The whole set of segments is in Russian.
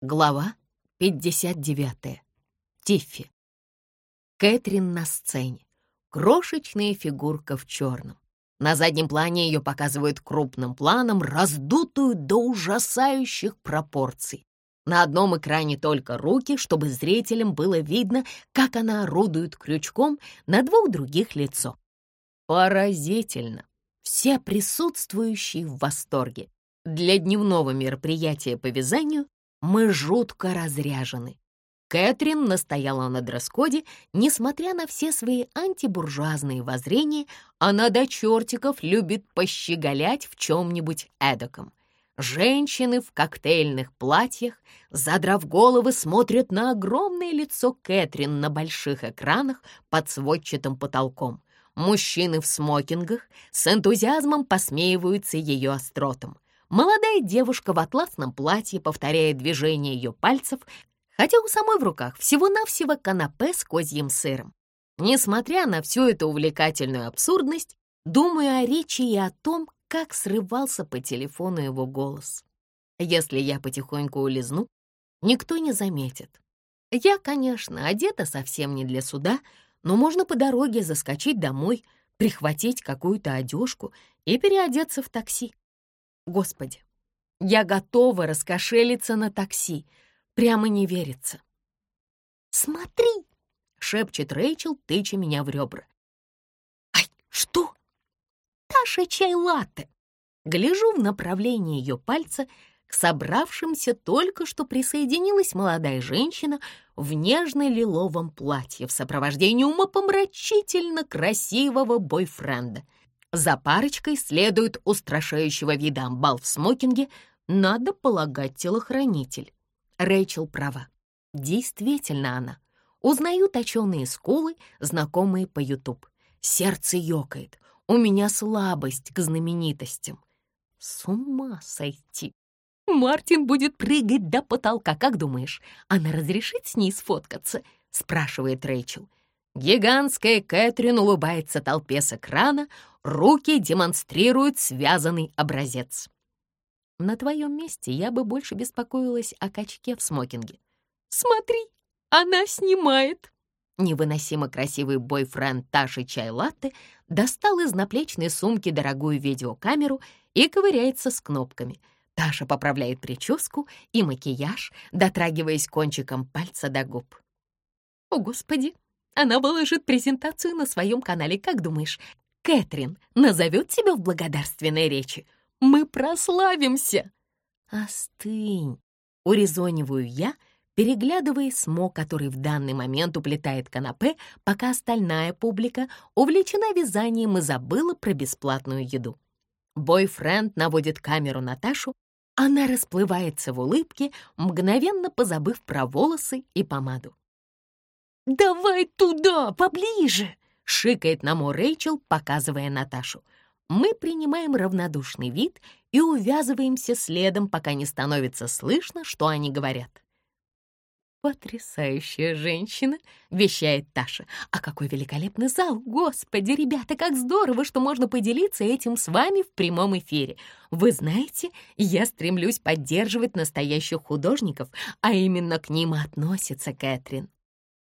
Глава 59. Тиффи. Кэтрин на сцене. Крошечная фигурка в черном. На заднем плане ее показывают крупным планом, раздутую до ужасающих пропорций. На одном экране только руки, чтобы зрителям было видно, как она орудует крючком, на двух других лицо. Поразительно. Все присутствующие в восторге. Для дневного мероприятия по вязанию мы жутко разряжены. Кэтрин настояла на дресс-коде, несмотря на все свои антибуржуазные воззрения, она до чертиков любит пощеголять в чем-нибудь эдаком. Женщины в коктейльных платьях, задрав головы, смотрят на огромное лицо Кэтрин на больших экранах под сводчатым потолком. Мужчины в смокингах с энтузиазмом посмеиваются ее остротом. Молодая девушка в атласном платье повторяет движение ее пальцев, хотя у самой в руках всего-навсего канапе с козьим сыром. Несмотря на всю эту увлекательную абсурдность, думаю о речи и о том, как срывался по телефону его голос. Если я потихоньку улизну, никто не заметит. Я, конечно, одета совсем не для суда, но можно по дороге заскочить домой, прихватить какую-то одежку и переодеться в такси. Господи, я готова раскошелиться на такси. Прямо не верится. «Смотри!» — шепчет Рэйчел, тыча меня в ребра. «Ай, что?» «Таша чай-латте!» Гляжу в направлении ее пальца, к собравшимся только что присоединилась молодая женщина в нежно-лиловом платье в сопровождении умопомрачительно красивого бойфренда — за парочкой следует устрашающего вида амбал в смокинге, надо полагать, телохранитель. Рэйчел права. Действительно она. Узнаю точеные скулы, знакомые по YouTube. Сердце ёкает. У меня слабость к знаменитостям. С ума сойти. Мартин будет прыгать до потолка, как думаешь? Она разрешит с ней сфоткаться? Спрашивает Рэйчел. Гигантская Кэтрин улыбается толпе с экрана, руки демонстрируют связанный образец. На твоем месте я бы больше беспокоилась о качке в смокинге. «Смотри, она снимает!» Невыносимо красивый бойфренд Таши Чай-Латте достал из наплечной сумки дорогую видеокамеру и ковыряется с кнопками. Таша поправляет прическу и макияж, дотрагиваясь кончиком пальца до губ. «О, Господи, она выложит презентацию на своем канале. Как думаешь, Кэтрин назовет тебя в благодарственной речи? Мы прославимся!» «Остынь!» — урезониваю я, переглядывая смог, который в данный момент уплетает канапе, пока остальная публика увлечена вязанием и забыла про бесплатную еду. Бойфренд наводит камеру на Ташу, она расплывается в улыбке, мгновенно позабыв про волосы и помаду. «Давай туда, поближе!» — шикает нам Рэйчел, показывая Наташу. Мы принимаем равнодушный вид и увязываемся следом, пока не становится слышно, что они говорят. «Потрясающая женщина!» — вещает Таша. «А какой великолепный зал! Господи, ребята, как здорово, что можно поделиться этим с вами в прямом эфире! Вы знаете, я стремлюсь поддерживать настоящих художников, а именно к ним относится Кэтрин.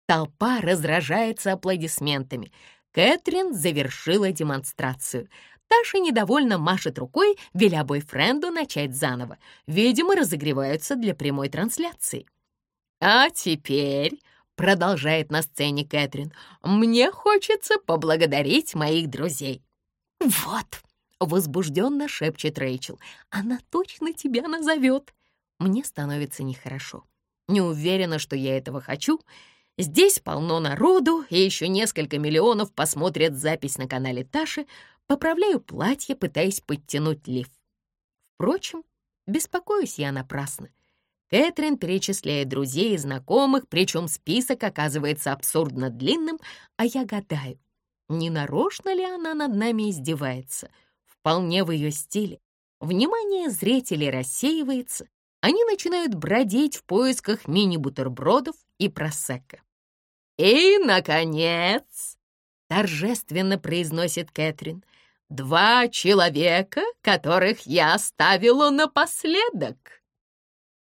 Толпа разражается аплодисментами. Кэтрин завершила демонстрацию. Таша недовольно машет рукой, веля бойфренду начать заново. Видимо, разогреваются для прямой трансляции. «А теперь», — продолжает на сцене Кэтрин, «мне хочется поблагодарить моих друзей». «Вот», — возбужденно шепчет Рэйчел, «она точно тебя назовет». Мне становится нехорошо. Не уверена, что я этого хочу, — Здесь полно народу, и еще несколько миллионов посмотрят запись на канале Таши. Поправляю платье, пытаясь подтянуть лиф. Впрочем, беспокоюсь я напрасно. Кэтрин перечисляет друзей и знакомых, причем список оказывается абсурдно длинным, а я гадаю, не нарочно ли она над нами издевается. Вполне в ее стиле. Внимание зрителей рассеивается, они начинают бродить в поисках мини-бутербродов и просекко. «И, наконец!» — торжественно произносит Кэтрин. «Два человека, которых я оставила напоследок!»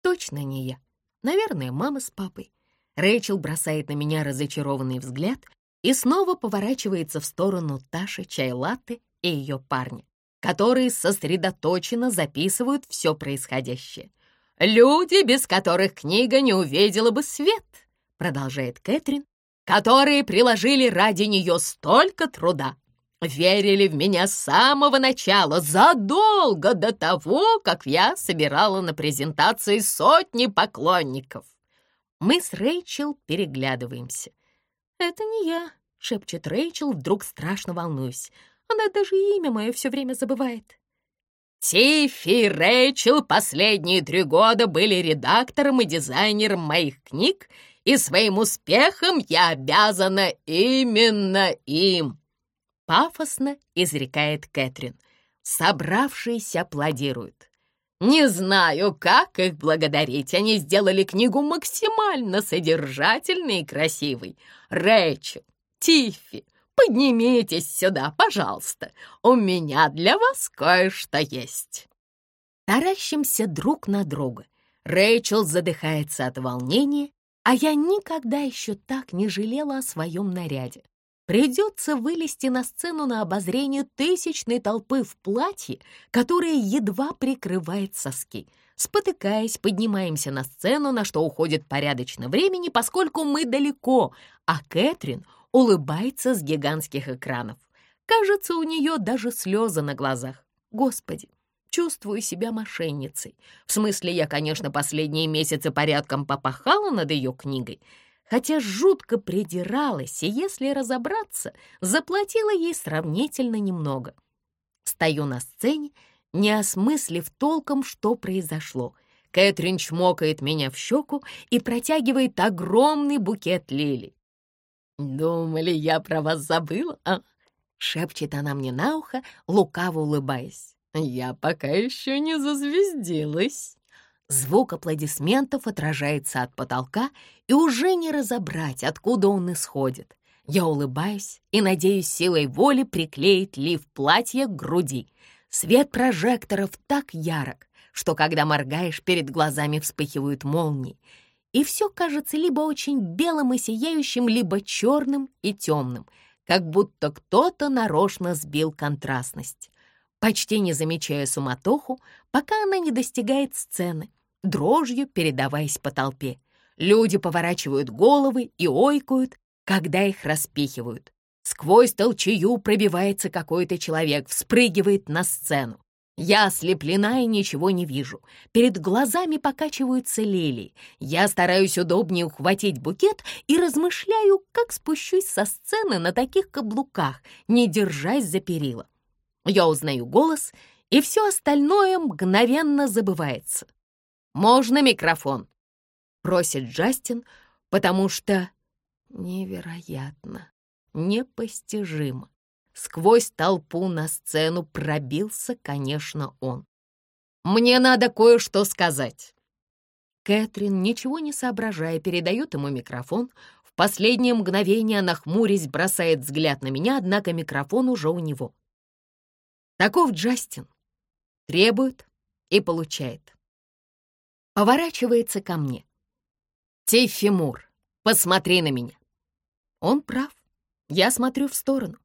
Точно не я. Наверное, мама с папой. Рэйчел бросает на меня разочарованный взгляд и снова поворачивается в сторону Таши, чай-латте и ее парня, которые сосредоточенно записывают все происходящее. «Люди, без которых книга не увидела бы свет», — продолжает Кэтрин, «которые приложили ради нее столько труда, верили в меня с самого начала, задолго до того, как я собирала на презентации сотни поклонников. Мы с Рэйчел переглядываемся. «Это не я», — шепчет Рэйчел, вдруг страшно волнуюсь. Она даже имя мое все время забывает. Тиффи и Рэйчел последние три года были редактором и дизайнером моих книг, и своим успехом я обязана именно им пафосно изрекает Кэтрин. Собравшиеся аплодируют. Не знаю, как их благодарить. Они сделали книгу максимально содержательной и красивой. Рэйчел, Тиффи, поднимитесь сюда, пожалуйста. У меня для вас кое-что есть. Таращимся друг на друга. Рэйчел задыхается от волнения, а я никогда еще так не жалела о своем наряде. Придется вылезти на сцену на обозрение тысячной толпы в платье, которое едва прикрывает соски. Спотыкаясь, поднимаемся на сцену, на что уходит порядочно времени, поскольку мы далеко, а Кэтрин улыбается с гигантских экранов. Кажется, у нее даже слезы на глазах. Господи, чувствую себя мошенницей. В смысле, я, конечно, последние месяцы порядком попахала над ее книгой, хотя жутко придиралась и, если разобраться, заплатила ей сравнительно немного. Стою на сцене, не осмыслив толком, что произошло. Кэтрин чмокает меня в щеку и протягивает огромный букет лилий. «Думали, я про вас забыла, а?» — шепчет она мне на ухо, лукаво улыбаясь. «Я пока еще не зазвездилась». Звук аплодисментов отражается от потолка, и уже не разобрать, откуда он исходит. Я улыбаюсь и надеюсь силой воли приклеить лиф платья к груди. Свет прожекторов так ярок, что когда моргаешь, перед глазами вспыхивают молнии. И все кажется либо очень белым и сияющим, либо черным и темным, как будто кто-то нарочно сбил контрастность. Почти не замечая суматоху, пока она не достигает сцены — дрожью передаваясь по толпе. Люди поворачивают головы и ойкают, когда их распихивают. Сквозь толчею пробивается какой-то человек, вспрыгивает на сцену. Я ослеплена и ничего не вижу. Перед глазами покачиваются лилии. Я стараюсь удобнее ухватить букет и размышляю, как спущусь со сцены на таких каблуках, не держась за перила. Я узнаю голос, и все остальное мгновенно забывается. «Можно микрофон?» — просит Джастин, потому что невероятно, непостижимо. Сквозь толпу на сцену пробился, конечно, он. «Мне надо кое-что сказать». Кэтрин, ничего не соображая, передает ему микрофон. В последнее мгновение, нахмурясь, бросает взгляд на меня, однако микрофон уже у него. Таков Джастин. Требует и получает поворачивается ко мне. «Тиффи Мур, посмотри на меня». Он прав. Я смотрю в сторону.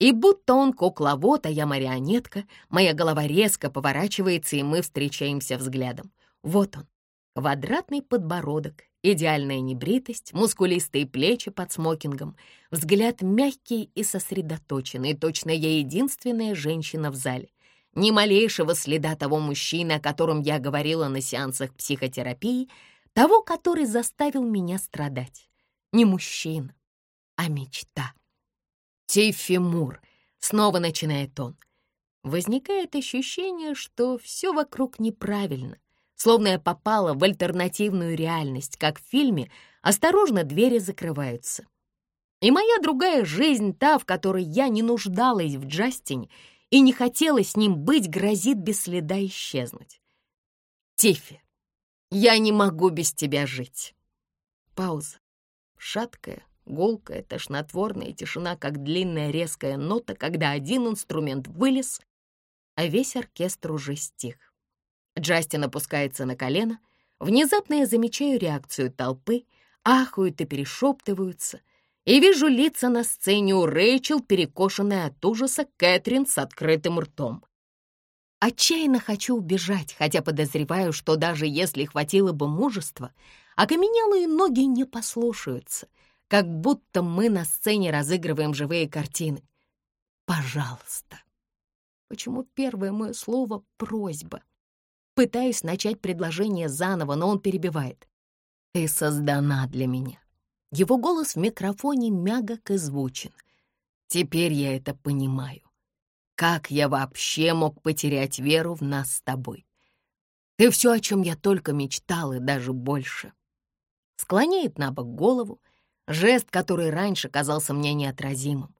И будто он кукловод, а я марионетка, моя голова резко поворачивается, и мы встречаемся взглядом. Вот он, квадратный подбородок, идеальная небритость, мускулистые плечи под смокингом, взгляд мягкий и сосредоточенный, точно я единственная женщина в зале — ни малейшего следа того мужчины, о котором я говорила на сеансах психотерапии, того, который заставил меня страдать. Не мужчина, а мечта. Тиффи Мур, снова начинает он. Возникает ощущение, что все вокруг неправильно, словно я попала в альтернативную реальность, как в фильме «Осторожно, двери закрываются». И моя другая жизнь, та, в которой я не нуждалась в Джастине, и не хотела с ним быть, грозит без следа исчезнуть. Тиффи, я не могу без тебя жить. Пауза. Шаткая, гулкая, тошнотворная тишина, как длинная резкая нота, когда один инструмент вылез, а весь оркестр уже стих. Джастин опускается на колено, Внезапно я замечаю реакцию толпы, ахают и перешептываются, и вижу лица на сцене у Рэйчел, перекошенные от ужаса Кэтрин с открытым ртом. Отчаянно хочу убежать, хотя подозреваю, что даже если хватило бы мужества, окаменелые ноги не послушаются, как будто мы на сцене разыгрываем живые картины. Пожалуйста. Почему первое мое слово — просьба? Пытаюсь начать предложение заново, но он перебивает. «Ты создана для меня». Его голос в микрофоне мягок и звучен. Теперь я это понимаю. Как я вообще мог потерять веру в нас с тобой? Ты все, о чем я только мечтал, и даже больше. Склоняет на бок голову, жест, который раньше казался мне неотразимым.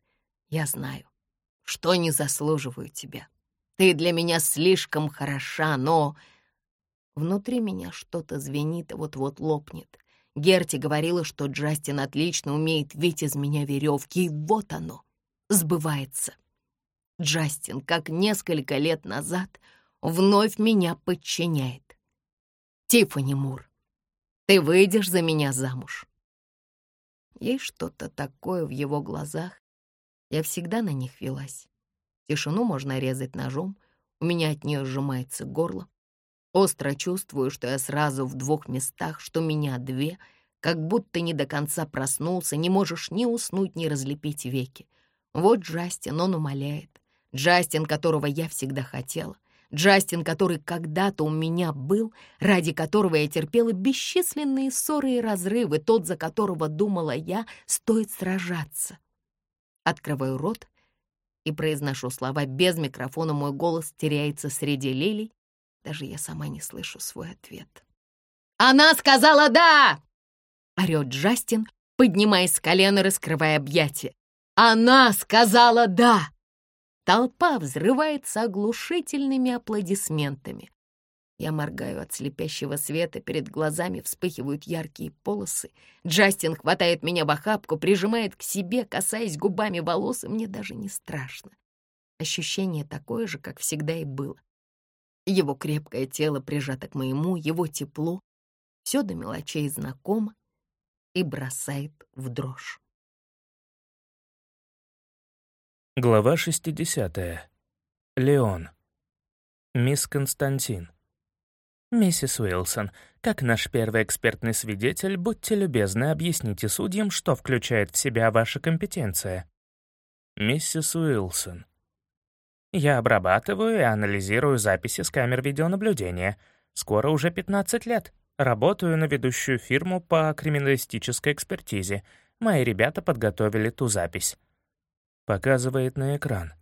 Я знаю, что не заслуживаю тебя. Ты для меня слишком хороша, но... Внутри меня что-то звенит и вот-вот лопнет. Герти говорила, что Джастин отлично умеет вить из меня веревки, и вот оно, сбывается. Джастин, как несколько лет назад, вновь меня подчиняет. Тиффани Мур, ты выйдешь за меня замуж. Есть что-то такое в его глазах. Я всегда на них велась. Тишину можно резать ножом, у меня от нее сжимается горло. Остро чувствую, что я сразу в двух местах, что меня две, как будто не до конца проснулся, не можешь ни уснуть, ни разлепить веки. Вот Джастин, он умоляет. Джастин, которого я всегда хотела. Джастин, который когда-то у меня был, ради которого я терпела бесчисленные ссоры и разрывы, тот, за которого думала я, стоит сражаться. Открываю рот и произношу слова без микрофона, мой голос теряется среди лилий. Даже я сама не слышу свой ответ. «Она сказала «да!»» — орёт Джастин, поднимаясь с колена, раскрывая объятия. «Она сказала «да!»» Толпа взрывается оглушительными аплодисментами. Я моргаю от слепящего света, перед глазами вспыхивают яркие полосы. Джастин хватает меня в охапку, прижимает к себе, касаясь губами волос, и мне даже не страшно. Ощущение такое же, как всегда и было. Его крепкое тело прижато к моему, его тепло, все до мелочей знакомо и бросает в дрожь. Глава 60. Леон. Мисс Константин. Миссис Уилсон, как наш первый экспертный свидетель, будьте любезны, объясните судьям, что включает в себя ваша компетенция. Миссис Уилсон. Я обрабатываю и анализирую записи с камер видеонаблюдения. Скоро уже 15 лет. Работаю на ведущую фирму по криминалистической экспертизе. Мои ребята подготовили ту запись. Показывает на экран.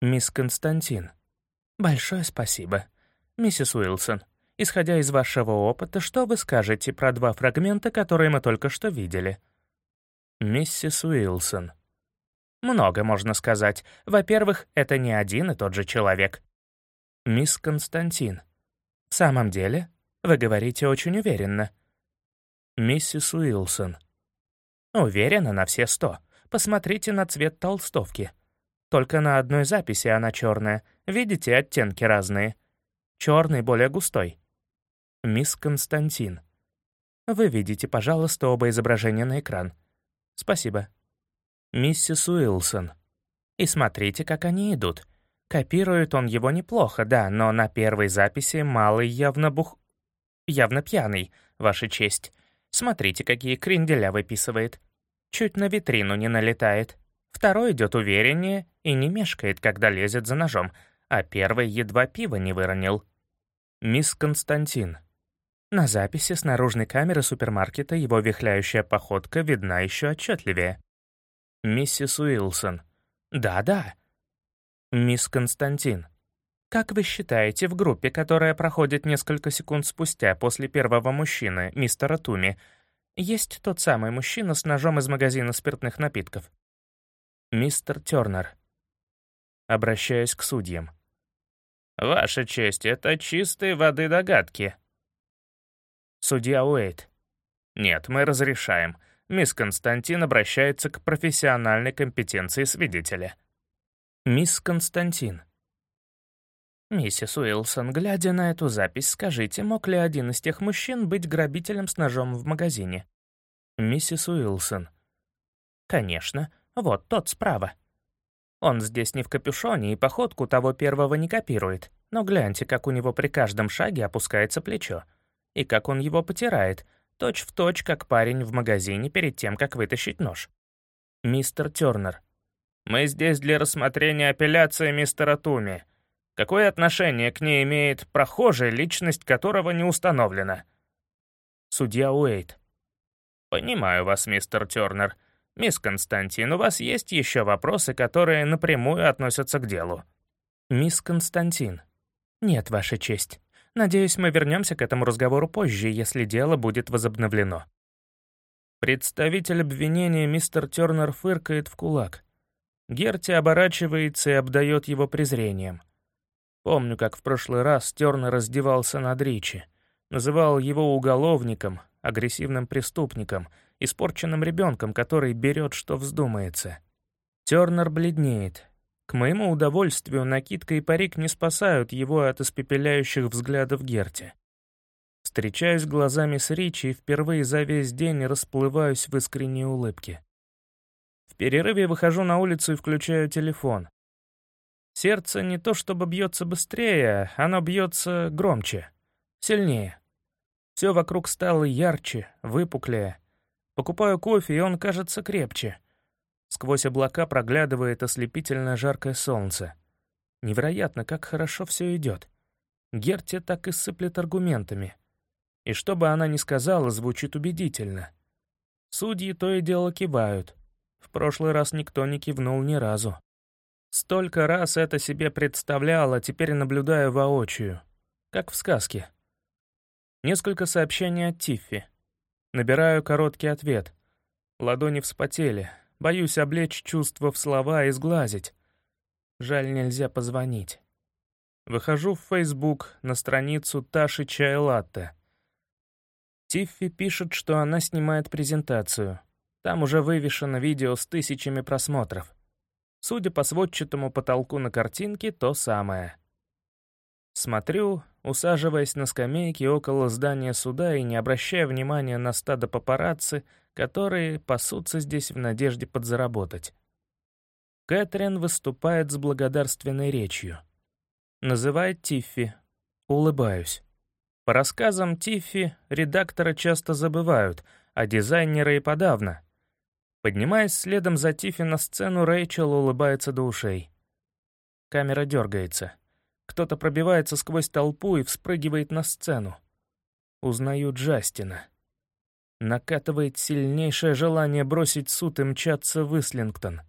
«Мисс Константин». «Большое спасибо. Миссис Уилсон, исходя из вашего опыта, что вы скажете про два фрагмента, которые мы только что видели?» «Миссис Уилсон». «Много можно сказать. Во-первых, это не один и тот же человек». «Мисс Константин». «В самом деле, вы говорите очень уверенно». «Миссис Уилсон». «Уверена на все сто. Посмотрите на цвет толстовки. Только на одной записи она черная. Видите, оттенки разные. Черный более густой. Мисс Константин. Вы видите, пожалуйста, оба изображения на экран. Спасибо. Миссис Уилсон. И смотрите, как они идут. Копирует он его неплохо, да, но на первой записи малый явно бух... явно пьяный, ваша честь. Смотрите, какие кренделя выписывает. Чуть на витрину не налетает. Второй идет увереннее и не мешкает, когда лезет за ножом, а первый едва пиво не выронил. Мисс Константин. На записи с наружной камеры супермаркета его вихляющая походка видна еще отчетливее. Миссис Уилсон. Да-да. Мисс Константин. Как вы считаете, в группе, которая проходит несколько секунд спустя после первого мужчины, мистера Туми, есть тот самый мужчина с ножом из магазина спиртных напитков. Мистер Тёрнер. Обращаясь к судьям. «Ваша честь, это чистой воды догадки». Судья Уэйт. «Нет, мы разрешаем. Мисс Константин обращается к профессиональной компетенции свидетеля». Мисс Константин. «Миссис Уилсон, глядя на эту запись, скажите, мог ли один из тех мужчин быть грабителем с ножом в магазине?» «Миссис Уилсон». «Конечно. Вот тот справа. Он здесь не в капюшоне и походку того первого не копирует, но гляньте, как у него при каждом шаге опускается плечо. И как он его потирает, точь в точь, как парень в магазине перед тем, как вытащить нож. Мистер Тёрнер. «Мы здесь для рассмотрения апелляции мистера Туми. Какое отношение к ней имеет прохожий, личность которого не установлена? Судья Уэйт. Понимаю вас, мистер Тернер. Мисс Константин, у вас есть еще вопросы, которые напрямую относятся к делу? Мисс Константин. Нет, Ваша честь. Надеюсь, мы вернемся к этому разговору позже, если дело будет возобновлено. Представитель обвинения мистер Тернер фыркает в кулак. Герти оборачивается и обдает его презрением. Помню, как в прошлый раз Тернер раздевался над Ричи. Называл его уголовником, агрессивным преступником, испорченным ребенком, который берет, что вздумается. Тернер бледнеет. К моему удовольствию, накидка и парик не спасают его от испепеляющих взглядов Герти. Встречаюсь глазами с Ричи и впервые за весь день расплываюсь в искренней улыбке. В перерыве выхожу на улицу и включаю телефон. Сердце не то чтобы бьется быстрее, оно бьется громче, сильнее. Все вокруг стало ярче, выпуклее. Покупаю кофе, и он кажется крепче. Сквозь облака проглядывает ослепительно жаркое солнце. Невероятно, как хорошо все идет. Герти так и сыплет аргументами. И что бы она ни сказала, звучит убедительно. Судьи то и дело кивают. В прошлый раз никто не кивнул ни разу. Столько раз это себе представлял, а теперь наблюдаю воочию. Как в сказке. Несколько сообщений от Тиффи. Набираю короткий ответ. Ладони вспотели. Боюсь облечь чувства в слова и сглазить. Жаль, нельзя позвонить. Выхожу в Facebook на страницу Таши Чай Латте. Тиффи пишет, что она снимает презентацию. Там уже вывешено видео с тысячами просмотров. Судя по сводчатому потолку на картинке, то самое. Смотрю, усаживаясь на скамейке около здания суда и не обращая внимания на стадо папарацци, которые пасутся здесь в надежде подзаработать. Кэтрин выступает с благодарственной речью. Называет Тиффи. Улыбаюсь. По рассказам Тиффи, редактора часто забывают, а дизайнера и подавно — Поднимаясь следом за Тиффи на сцену, Рэйчел улыбается до ушей. Камера дергается. Кто-то пробивается сквозь толпу и вспрыгивает на сцену. Узнаю Джастина. Накатывает сильнейшее желание бросить суд и мчаться в Ислингтон.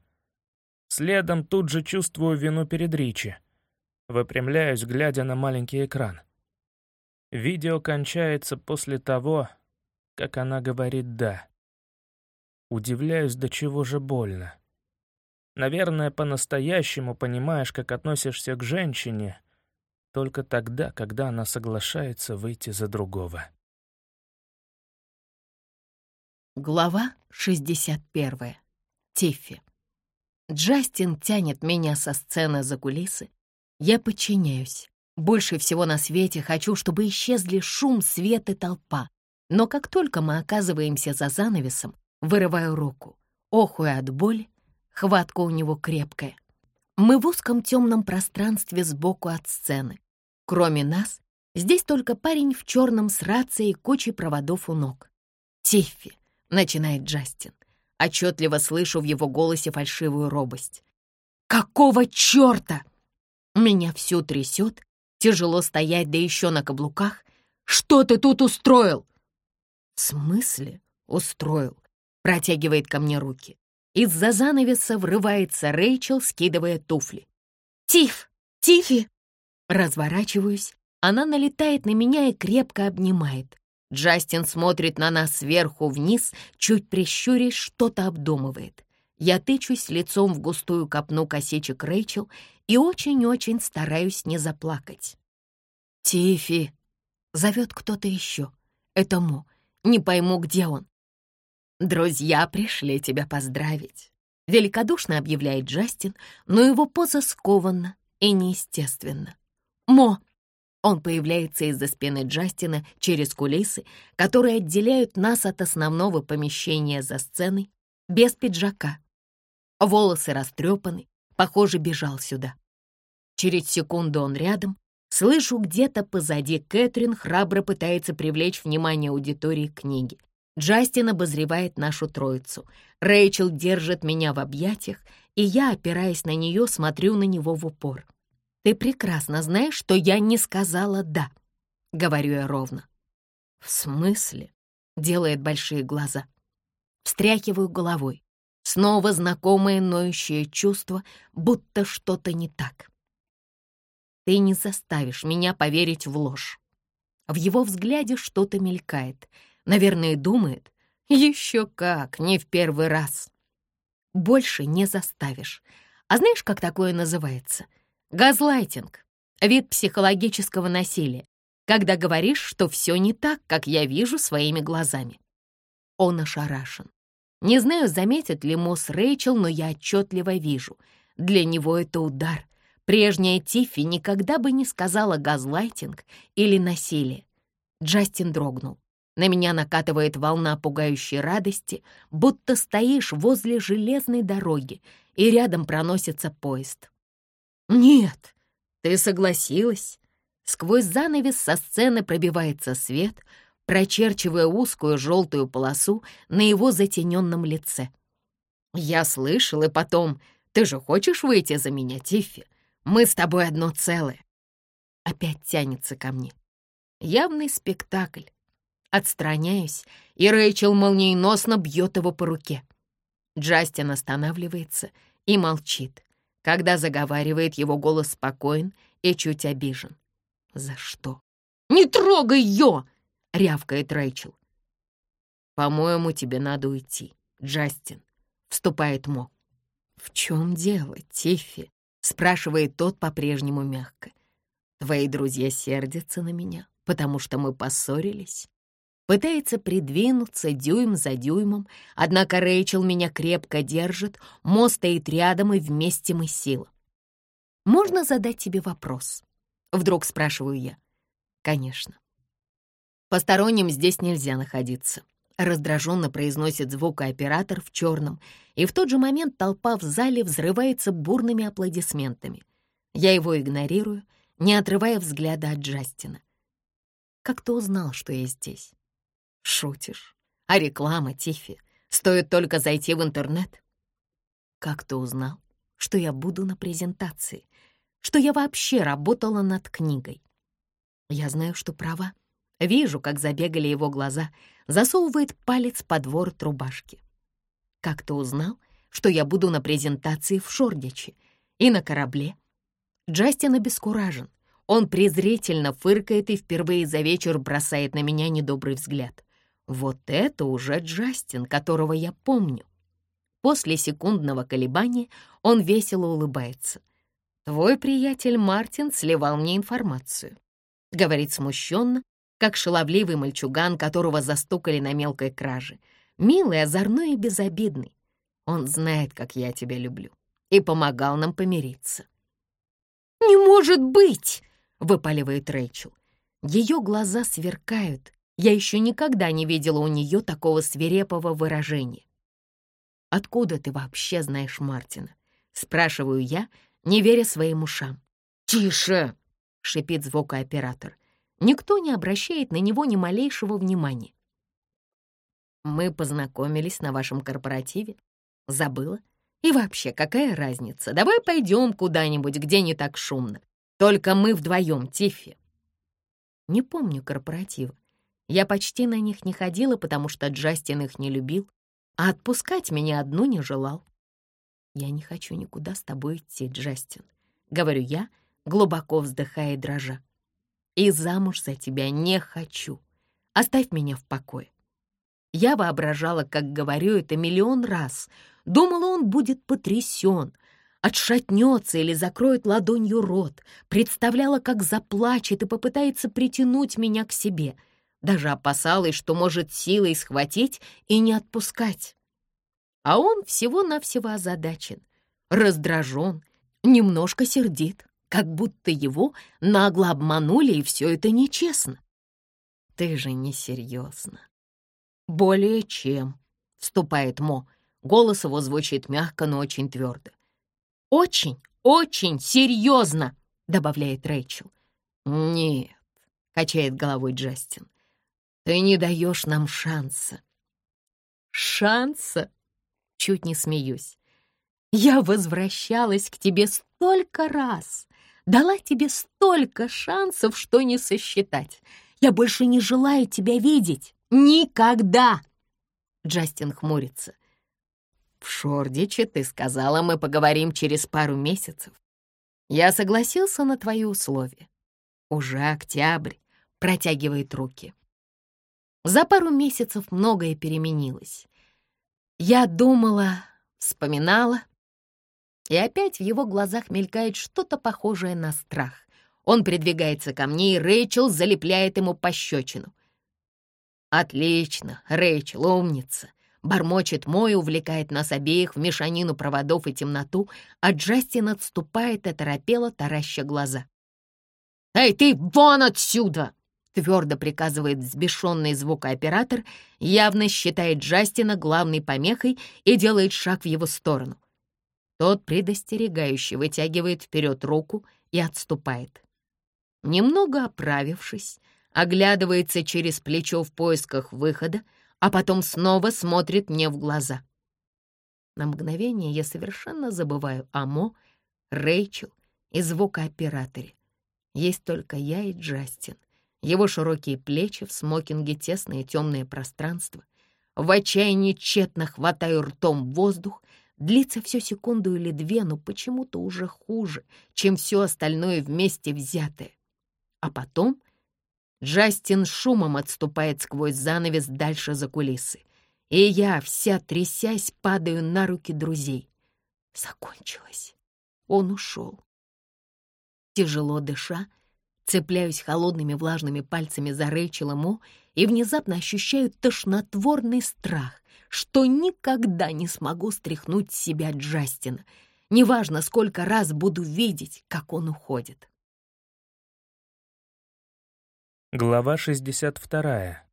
Следом тут же чувствую вину перед Ричи. Выпрямляюсь, глядя на маленький экран. Видео кончается после того, как она говорит «да». Удивляюсь, до чего же больно. Наверное, по-настоящему понимаешь, как относишься к женщине, только тогда, когда она соглашается выйти за другого. Глава 61. Тиффи. Джастин тянет меня со сцены за кулисы. Я подчиняюсь. Больше всего на свете хочу, чтобы исчезли шум, свет и толпа. Но как только мы оказываемся за занавесом, Вырываю руку, охуя от боли, хватка у него крепкая. Мы в узком темном пространстве сбоку от сцены. Кроме нас, здесь только парень в черном с рацией и кучей проводов у ног. «Тиффи», — начинает Джастин. Отчетливо слышу в его голосе фальшивую робость. «Какого черта?» Меня всю трясет, тяжело стоять, да еще на каблуках. «Что ты тут устроил?» «В смысле устроил?» протягивает ко мне руки. Из-за занавеса врывается Рэйчел, скидывая туфли. «Тиф! Тифи!» Разворачиваюсь. Она налетает на меня и крепко обнимает. Джастин смотрит на нас сверху вниз, чуть прищурясь, что-то обдумывает. Я тычусь лицом в густую копну косичек Рэйчел и очень-очень стараюсь не заплакать. «Тифи!» — зовет кто-то еще. Это Мо. Не пойму, где он. «Друзья пришли тебя поздравить», — великодушно объявляет Джастин, но его поза скована и неестественна. Мо!» Он появляется из-за спины Джастина через кулисы, которые отделяют нас от основного помещения за сценой, без пиджака. Волосы растрепаны, похоже, бежал сюда. Через секунду он рядом. Слышу, где-то позади Кэтрин храбро пытается привлечь внимание аудитории книги. Джастин обозревает нашу троицу. Рэйчел держит меня в объятиях, и я, опираясь на нее, смотрю на него в упор. «Ты прекрасно знаешь, что я не сказала «да», — говорю я ровно. «В смысле?» — делает большие глаза. Встряхиваю головой. Снова знакомое ноющее чувство, будто что-то не так. Ты не заставишь меня поверить в ложь. В его взгляде что-то мелькает. Наверное, думает, еще как, не в первый раз. Больше не заставишь. А знаешь, как такое называется? Газлайтинг — вид психологического насилия, когда говоришь, что все не так, как я вижу своими глазами. Он ошарашен. Не знаю, заметит ли Мосс Рэйчел, но я отчетливо вижу. Для него это удар. Прежняя Тиффи никогда бы не сказала газлайтинг или насилие. Джастин дрогнул. На меня накатывает волна пугающей радости, будто стоишь возле железной дороги, и рядом проносится поезд. «Нет, ты согласилась?» Сквозь занавес со сцены пробивается свет, прочерчивая узкую желтую полосу на его затененном лице. «Я слышал, и потом, ты же хочешь выйти за меня, Тиффи? Мы с тобой одно целое». Опять тянется ко мне. Явный спектакль. Отстраняюсь, и Рэйчел молниеносно бьет его по руке. Джастин останавливается и молчит. Когда заговаривает, его голос спокоен и чуть обижен. «За что?» «Не трогай ее!» — рявкает Рэйчел. «По-моему, тебе надо уйти, Джастин», — вступает Мо. «В чем дело, Тиффи?» — спрашивает тот по-прежнему мягко. «Твои друзья сердятся на меня, потому что мы поссорились?» Пытается придвинуться дюйм за дюймом, однако Рэйчел меня крепко держит, Мо стоит рядом, и вместе мы сила. «Можно задать тебе вопрос?» — вдруг спрашиваю я. «Конечно». «Посторонним здесь нельзя находиться», — раздраженно произносит звукооператор в черном, и в тот же момент толпа в зале взрывается бурными аплодисментами. Я его игнорирую, не отрывая взгляда от Джастина. «Как ты узнал, что я здесь?» Шутишь? А реклама, Тиффи, стоит только зайти в интернет? Как ты узнал, что я буду на презентации? Что я вообще работала над книгой? Я знаю, что права. Вижу, как забегали его глаза, засовывает палец под ворот рубашки. Как ты узнал, что я буду на презентации в Шордиче и на корабле? Джастин обескуражен. Он презрительно фыркает и впервые за вечер бросает на меня недобрый взгляд. Вот это уже Джастин, которого я помню. После секундного колебания он весело улыбается. «Твой приятель Мартин сливал мне информацию», — говорит смущенно, как шаловливый мальчуган, которого застукали на мелкой краже. Милый, озорной и безобидный. Он знает, как я тебя люблю, и помогал нам помириться. «Не может быть!» — выпаливает Рэйчел. Ее глаза сверкают, я еще никогда не видела у нее такого свирепого выражения. «Откуда ты вообще знаешь Мартина?» — спрашиваю я, не веря своим ушам. «Тише!» — шипит звукооператор. Никто не обращает на него ни малейшего внимания. «Мы познакомились на вашем корпоративе. Забыла? И вообще, какая разница? Давай пойдем куда-нибудь, где не так шумно. Только мы вдвоем, Тиффи». Не помню корпоратива. Я почти на них не ходила, потому что Джастин их не любил, а отпускать меня одну не желал. «Я не хочу никуда с тобой идти, Джастин», — говорю я, глубоко вздыхая и дрожа. «И замуж за тебя не хочу. Оставь меня в покое». Я воображала, как говорю это миллион раз. Думала, он будет потрясен, отшатнется или закроет ладонью рот. Представляла, как заплачет и попытается притянуть меня к себе — даже опасалась, что может силой схватить и не отпускать. А он всего-навсего озадачен, раздражен, немножко сердит, как будто его нагло обманули, и все это нечестно. Ты же несерьезно. Более чем, вступает Мо. Голос его звучит мягко, но очень твердо. Очень, очень серьезно, добавляет Рэйчел. Нет, качает головой Джастин. Ты не даешь нам шанса. Шанса? Чуть не смеюсь. Я возвращалась к тебе столько раз, дала тебе столько шансов, что не сосчитать. Я больше не желаю тебя видеть. Никогда!» Джастин хмурится. «В Шордиче ты сказала, мы поговорим через пару месяцев. Я согласился на твои условия. Уже октябрь. Протягивает руки. За пару месяцев многое переменилось. Я думала, вспоминала, и опять в его глазах мелькает что-то похожее на страх. Он придвигается ко мне, и Рэйчел залепляет ему пощечину. «Отлично, Рэйчел, умница!» Бормочет мой, увлекает нас обеих в мешанину проводов и темноту, а Джастин отступает и торопело, тараща глаза. «Эй, ты вон отсюда!» — твердо приказывает взбешенный звукооператор, явно считает Джастина главной помехой и делает шаг в его сторону. Тот предостерегающе вытягивает вперед руку и отступает. Немного оправившись, оглядывается через плечо в поисках выхода, а потом снова смотрит мне в глаза. На мгновение я совершенно забываю о Мо, Рэйчел и звукооператоре. Есть только я и Джастин. Его широкие плечи в смокинге, тесное темное пространство. В отчаянии тщетно хватаю ртом воздух, длится все секунду или две, но почему-то уже хуже, чем все остальное вместе взятое. А потом Джастин шумом отступает сквозь занавес дальше за кулисы. И я, вся трясясь, падаю на руки друзей. Закончилось. Он ушел. Тяжело дыша, цепляюсь холодными влажными пальцами за Рэйчел и Мо и внезапно ощущаю тошнотворный страх, что никогда не смогу стряхнуть с себя Джастина. Неважно, сколько раз буду видеть, как он уходит. Глава 62.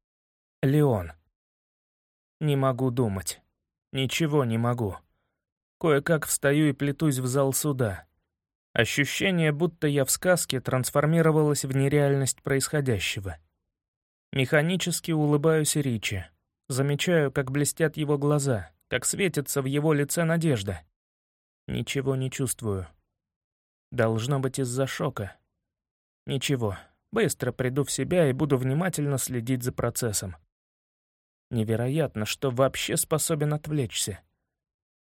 Леон. Не могу думать. Ничего не могу. Кое-как встаю и плетусь в зал суда. Ощущение, будто я в сказке трансформировалось в нереальность происходящего. Механически улыбаюсь Ричи. Замечаю, как блестят его глаза, как светится в его лице надежда. Ничего не чувствую. Должно быть из-за шока. Ничего, Быстро приду в себя и буду внимательно следить за процессом. Невероятно, что вообще способен отвлечься.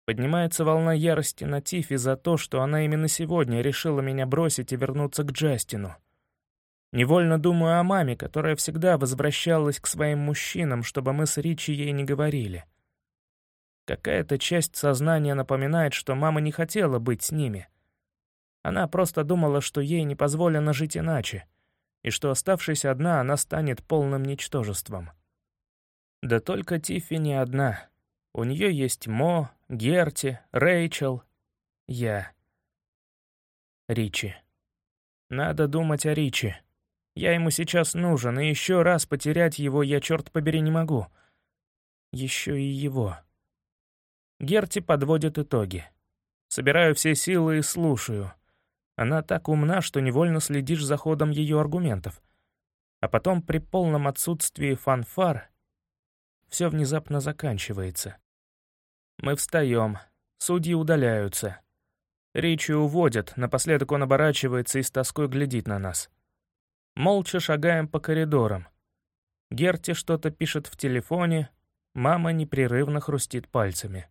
Поднимается волна ярости на Тифи за то, что она именно сегодня решила меня бросить и вернуться к Джастину. Невольно думаю о маме, которая всегда возвращалась к своим мужчинам, чтобы мы с Ричи ей не говорили. Какая-то часть сознания напоминает, что мама не хотела быть с ними. Она просто думала, что ей не позволено жить иначе — и что, оставшись одна, она станет полным ничтожеством. Да только Тиффи не одна. У нее есть Мо, Герти, Рэйчел, я. Ричи. Надо думать о Ричи. Я ему сейчас нужен, и еще раз потерять его я, черт побери, не могу. Еще и его. Герти подводит итоги. Собираю все силы и слушаю — она так умна, что невольно следишь за ходом ее аргументов. А потом при полном отсутствии фанфар все внезапно заканчивается. Мы встаем, судьи удаляются. Ричи уводят, напоследок он оборачивается и с тоской глядит на нас. Молча шагаем по коридорам. Герти что-то пишет в телефоне, мама непрерывно хрустит пальцами.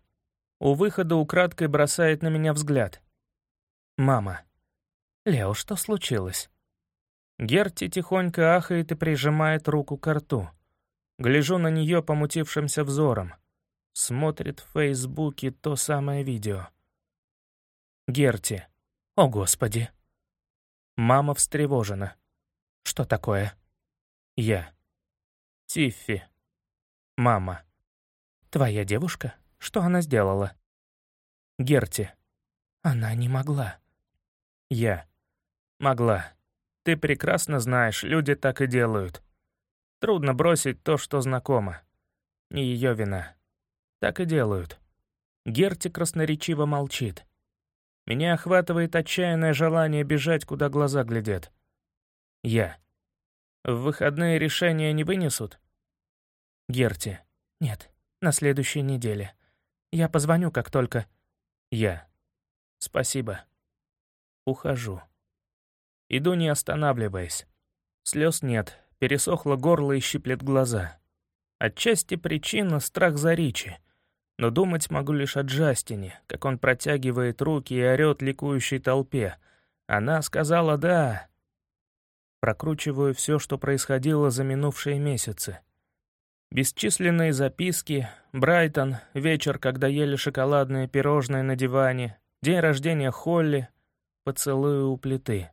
У выхода украдкой бросает на меня взгляд. «Мама». «Лео, что случилось?» Герти тихонько ахает и прижимает руку к рту. Гляжу на нее помутившимся взором. Смотрит в Фейсбуке то самое видео. Герти. О, Господи. Мама встревожена. Что такое? Я. Тиффи. Мама. Твоя девушка? Что она сделала? Герти. Она не могла. Я. Могла. Ты прекрасно знаешь, люди так и делают. Трудно бросить то, что знакомо. Не ее вина. Так и делают. Герти красноречиво молчит. Меня охватывает отчаянное желание бежать, куда глаза глядят. Я. В выходные решения не вынесут? Герти. Нет, на следующей неделе. Я позвоню, как только... Я. Спасибо. Ухожу. Иду, не останавливаясь. Слез нет, пересохло горло и щиплет глаза. Отчасти причина — страх за Ричи. Но думать могу лишь о Джастине, как он протягивает руки и орёт ликующей толпе. Она сказала «да». Прокручиваю все, что происходило за минувшие месяцы. Бесчисленные записки, Брайтон, вечер, когда ели шоколадные пирожные на диване, день рождения Холли, поцелуи у плиты.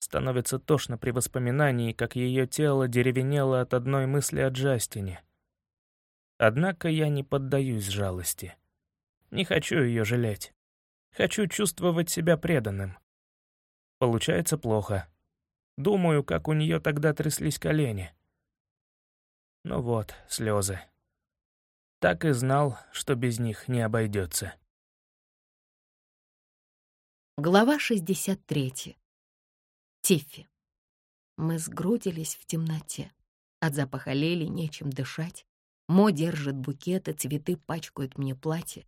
Становится тошно при воспоминании, как ее тело деревенело от одной мысли о Джастине. Однако я не поддаюсь жалости. Не хочу ее жалеть. Хочу чувствовать себя преданным. Получается плохо. Думаю, как у нее тогда тряслись колени. Ну вот, слезы. Так и знал, что без них не обойдется. Глава 63. Тиффи. Мы сгрудились в темноте. От запаха лели нечем дышать. Мо держит букеты, цветы пачкают мне платье.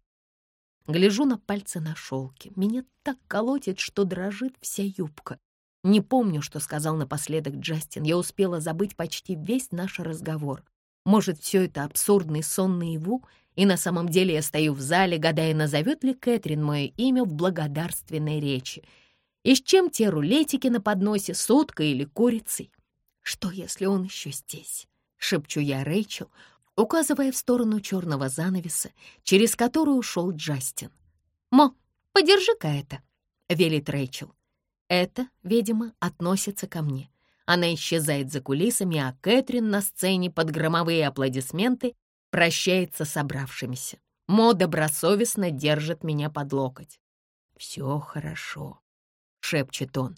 Гляжу на пальцы на шелке. Меня так колотит, что дрожит вся юбка. Не помню, что сказал напоследок Джастин. Я успела забыть почти весь наш разговор. Может, все это абсурдный сон наяву, и на самом деле я стою в зале, гадая, назовет ли Кэтрин мое имя в благодарственной речи — и с чем те рулетики на подносе, с уткой или курицей? Что, если он еще здесь? Шепчу я Рэйчел, указывая в сторону черного занавеса, через который ушел Джастин. «Мо, подержи-ка это», — велит Рэйчел. Это, видимо, относится ко мне. Она исчезает за кулисами, а Кэтрин на сцене под громовые аплодисменты прощается с собравшимися. Мо добросовестно держит меня под локоть. «Все хорошо», — шепчет он.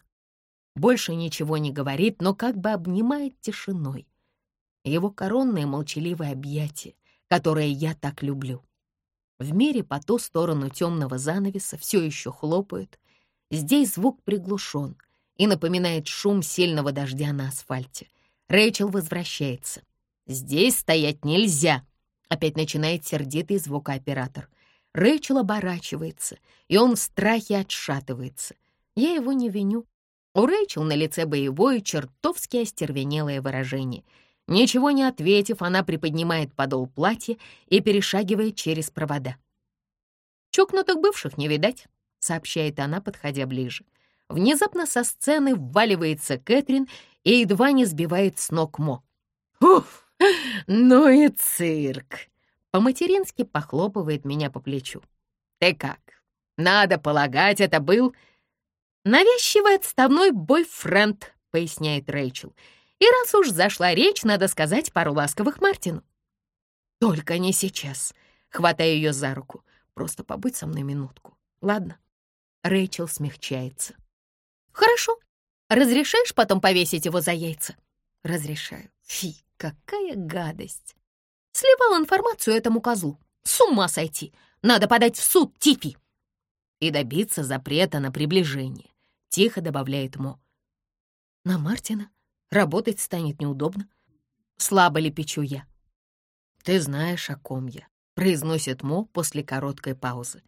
Больше ничего не говорит, но как бы обнимает тишиной. Его коронное молчаливое объятие, которое я так люблю. В мире по ту сторону темного занавеса все еще хлопают. Здесь звук приглушен и напоминает шум сильного дождя на асфальте. Рэйчел возвращается. «Здесь стоять нельзя!» Опять начинает сердитый звукооператор. Рэйчел оборачивается, и он в страхе отшатывается. Я его не виню. У Рэйчел на лице боевое, чертовски остервенелое выражение. Ничего не ответив, она приподнимает подол платья и перешагивает через провода. «Чокнутых бывших не видать», — сообщает она, подходя ближе. Внезапно со сцены вваливается Кэтрин и едва не сбивает с ног Мо. «Уф, ну и цирк!» По-матерински похлопывает меня по плечу. «Ты как? Надо полагать, это был «Навязчивый отставной бойфренд», — поясняет Рэйчел. «И раз уж зашла речь, надо сказать пару ласковых Мартину». «Только не сейчас», — хватая ее за руку. «Просто побудь со мной минутку, ладно?» Рэйчел смягчается. «Хорошо. Разрешаешь потом повесить его за яйца?» «Разрешаю. Фи, какая гадость!» Сливал информацию этому козлу. С ума сойти! Надо подать в суд Типи и добиться запрета на приближение тихо добавляет Мо. На Мартина работать станет неудобно. Слабо лепечу я. Ты знаешь, о ком я, произносит Мо после короткой паузы.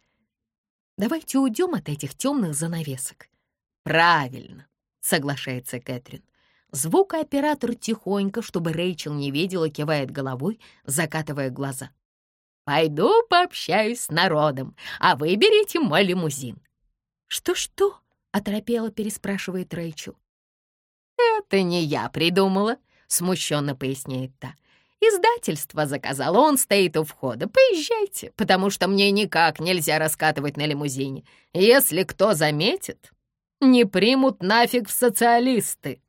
Давайте уйдем от этих темных занавесок. Правильно, соглашается Кэтрин. Звукооператор тихонько, чтобы Рэйчел не видела, кивает головой, закатывая глаза. «Пойду пообщаюсь с народом, а вы берите мой лимузин». «Что-что?» — оторопело переспрашивает Рэйчел. «Это не я придумала», — смущенно поясняет та. «Издательство заказало, он стоит у входа. Поезжайте, потому что мне никак нельзя раскатывать на лимузине. Если кто заметит, не примут нафиг в социалисты».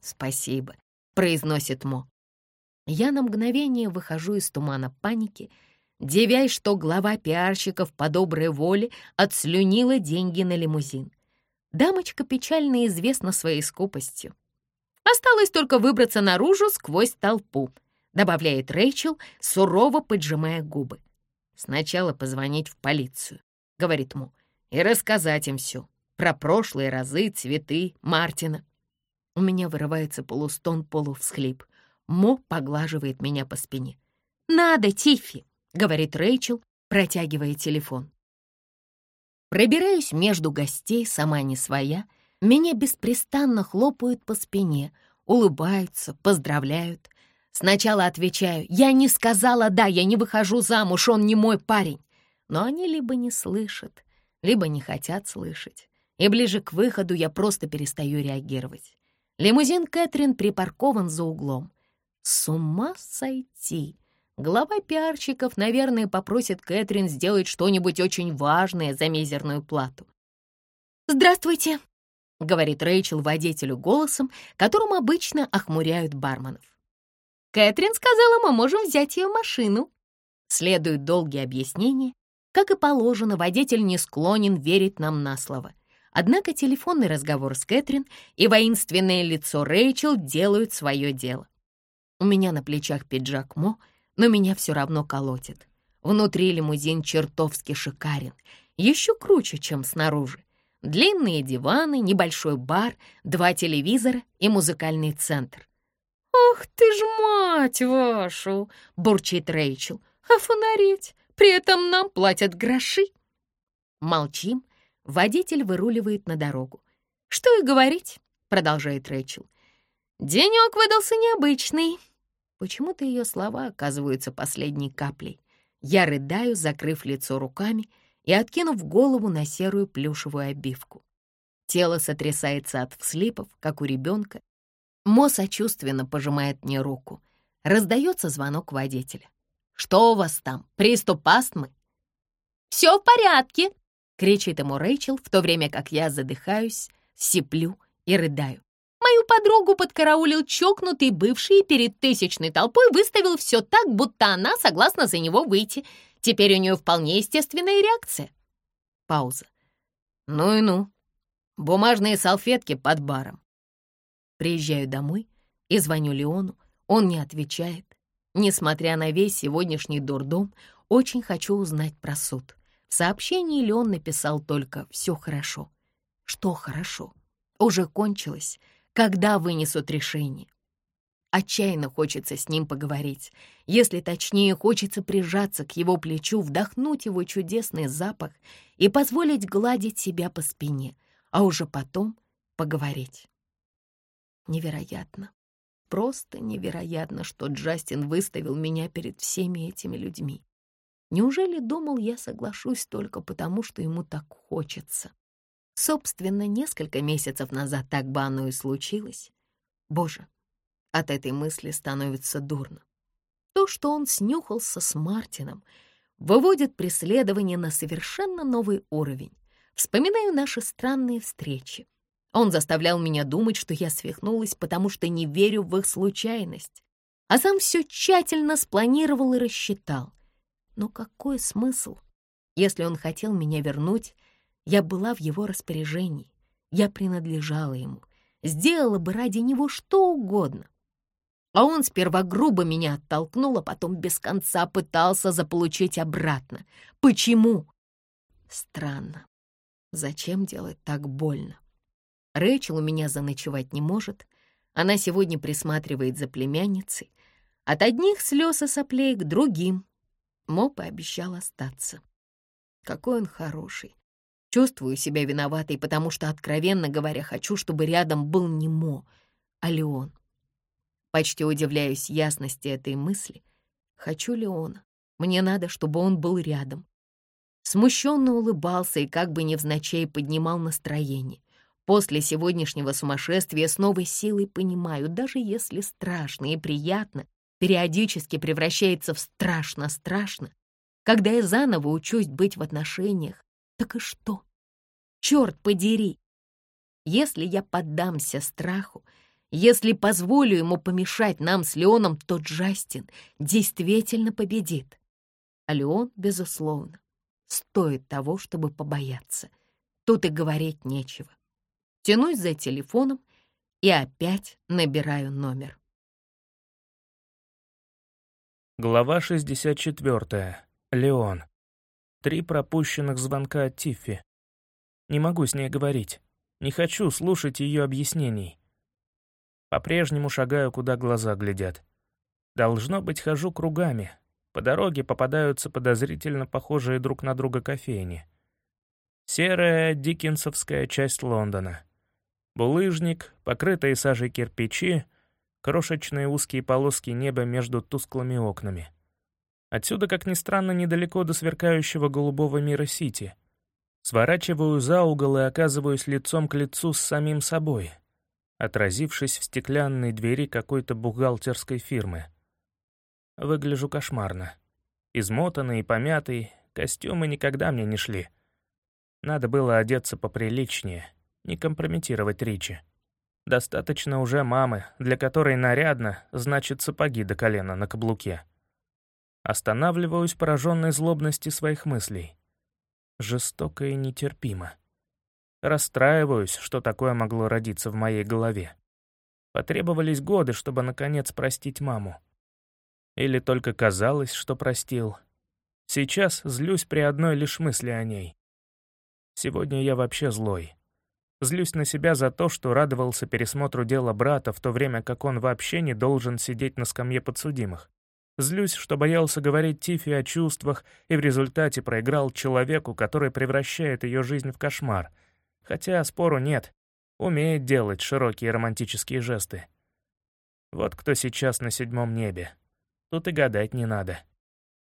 «Спасибо», — произносит Мо. Я на мгновение выхожу из тумана паники, девясь, что глава пиарщиков по доброй воле отслюнила деньги на лимузин. Дамочка печально известна своей скупостью. Осталось только выбраться наружу сквозь толпу, добавляет Рэйчел, сурово поджимая губы. Сначала позвонить в полицию, говорит Му, и рассказать им все про прошлые разы, цветы, Мартина. У меня вырывается полустон, полувсхлип. Мо поглаживает меня по спине. «Надо, Тиффи!» — говорит Рэйчел, протягивая телефон. Пробираюсь между гостей, сама не своя. Меня беспрестанно хлопают по спине, улыбаются, поздравляют. Сначала отвечаю, я не сказала «да», я не выхожу замуж, он не мой парень. Но они либо не слышат, либо не хотят слышать. И ближе к выходу я просто перестаю реагировать. Лимузин Кэтрин припаркован за углом. С ума сойти! Глава пиарщиков, наверное, попросит Кэтрин сделать что-нибудь очень важное за мизерную плату. «Здравствуйте», — говорит Рэйчел водителю голосом, которым обычно охмуряют барменов. «Кэтрин сказала, мы можем взять ее машину». Следуют долгие объяснения. Как и положено, водитель не склонен верить нам на слово — Однако телефонный разговор с Кэтрин и воинственное лицо Рэйчел делают свое дело. У меня на плечах пиджак Мо, но меня все равно колотит. Внутри лимузин чертовски шикарен, еще круче, чем снаружи. Длинные диваны, небольшой бар, два телевизора и музыкальный центр. «Ах ты ж мать вашу!» — бурчит Рэйчел. «А фонарить? При этом нам платят гроши!» Молчим, Водитель выруливает на дорогу. «Что и говорить», — продолжает Рэйчел. «Денек выдался необычный». Почему-то ее слова оказываются последней каплей. Я рыдаю, закрыв лицо руками и откинув голову на серую плюшевую обивку. Тело сотрясается от вслипов, как у ребенка. Мо сочувственно пожимает мне руку. Раздается звонок водителя. «Что у вас там? Приступ астмы?» «Все в порядке», — кричит ему Рэйчел, в то время как я задыхаюсь, сиплю и рыдаю. Мою подругу подкараулил чокнутый бывший и перед тысячной толпой выставил все так, будто она согласна за него выйти. Теперь у нее вполне естественная реакция. Пауза. Ну и ну. Бумажные салфетки под баром. Приезжаю домой и звоню Леону. Он не отвечает. Несмотря на весь сегодняшний дурдом, очень хочу узнать про суд. В сообщении Леон написал только «все хорошо». Что хорошо? Уже кончилось. Когда вынесут решение? Отчаянно хочется с ним поговорить. Если точнее, хочется прижаться к его плечу, вдохнуть его чудесный запах и позволить гладить себя по спине, а уже потом поговорить. Невероятно. Просто невероятно, что Джастин выставил меня перед всеми этими людьми. Неужели думал, я соглашусь только потому, что ему так хочется? Собственно, несколько месяцев назад так бы оно и случилось. Боже, от этой мысли становится дурно. То, что он снюхался с Мартином, выводит преследование на совершенно новый уровень. Вспоминаю наши странные встречи. Он заставлял меня думать, что я свихнулась, потому что не верю в их случайность. А сам все тщательно спланировал и рассчитал. Но какой смысл? Если он хотел меня вернуть, я была в его распоряжении, я принадлежала ему, сделала бы ради него что угодно. А он сперва грубо меня оттолкнул, а потом без конца пытался заполучить обратно. Почему? Странно. Зачем делать так больно? Рэйчел у меня заночевать не может. Она сегодня присматривает за племянницей. От одних слез и соплей к другим. Мо пообещал остаться. Какой он хороший. Чувствую себя виноватой, потому что, откровенно говоря, хочу, чтобы рядом был не Мо, а Леон. Почти удивляюсь ясности этой мысли. Хочу Леона. Мне надо, чтобы он был рядом. Смущенно улыбался и как бы невзначай поднимал настроение. После сегодняшнего сумасшествия с новой силой понимаю, даже если страшно и приятно, периодически превращается в страшно-страшно, когда я заново учусь быть в отношениях, так и что? Черт подери! Если я поддамся страху, если позволю ему помешать нам с Леоном, то Джастин действительно победит. А Леон, безусловно, стоит того, чтобы побояться. Тут и говорить нечего. Тянусь за телефоном и опять набираю номер. Глава 64. Леон. Три пропущенных звонка от Тиффи. Не могу с ней говорить. Не хочу слушать ее объяснений. По-прежнему шагаю, куда глаза глядят. Должно быть, хожу кругами. По дороге попадаются подозрительно похожие друг на друга кофейни. Серая диккенсовская часть Лондона. Булыжник, покрытые сажей кирпичи, крошечные узкие полоски неба между тусклыми окнами. Отсюда, как ни странно, недалеко до сверкающего голубого мира Сити. Сворачиваю за угол и оказываюсь лицом к лицу с самим собой, отразившись в стеклянной двери какой-то бухгалтерской фирмы. Выгляжу кошмарно. Измотанный и помятый, костюмы никогда мне не шли. Надо было одеться поприличнее, не компрометировать Ричи. Достаточно уже мамы, для которой нарядно, значит сапоги до колена на каблуке. Останавливаюсь пораженной злобности своих мыслей. Жестоко и нетерпимо. Расстраиваюсь, что такое могло родиться в моей голове. Потребовались годы, чтобы наконец простить маму. Или только казалось, что простил. Сейчас злюсь при одной лишь мысли о ней. Сегодня я вообще злой. Злюсь на себя за то, что радовался пересмотру дела брата, в то время как он вообще не должен сидеть на скамье подсудимых. Злюсь, что боялся говорить Тифи о чувствах и в результате проиграл человеку, который превращает ее жизнь в кошмар. Хотя спору нет. Умеет делать широкие романтические жесты. Вот кто сейчас на седьмом небе. Тут и гадать не надо.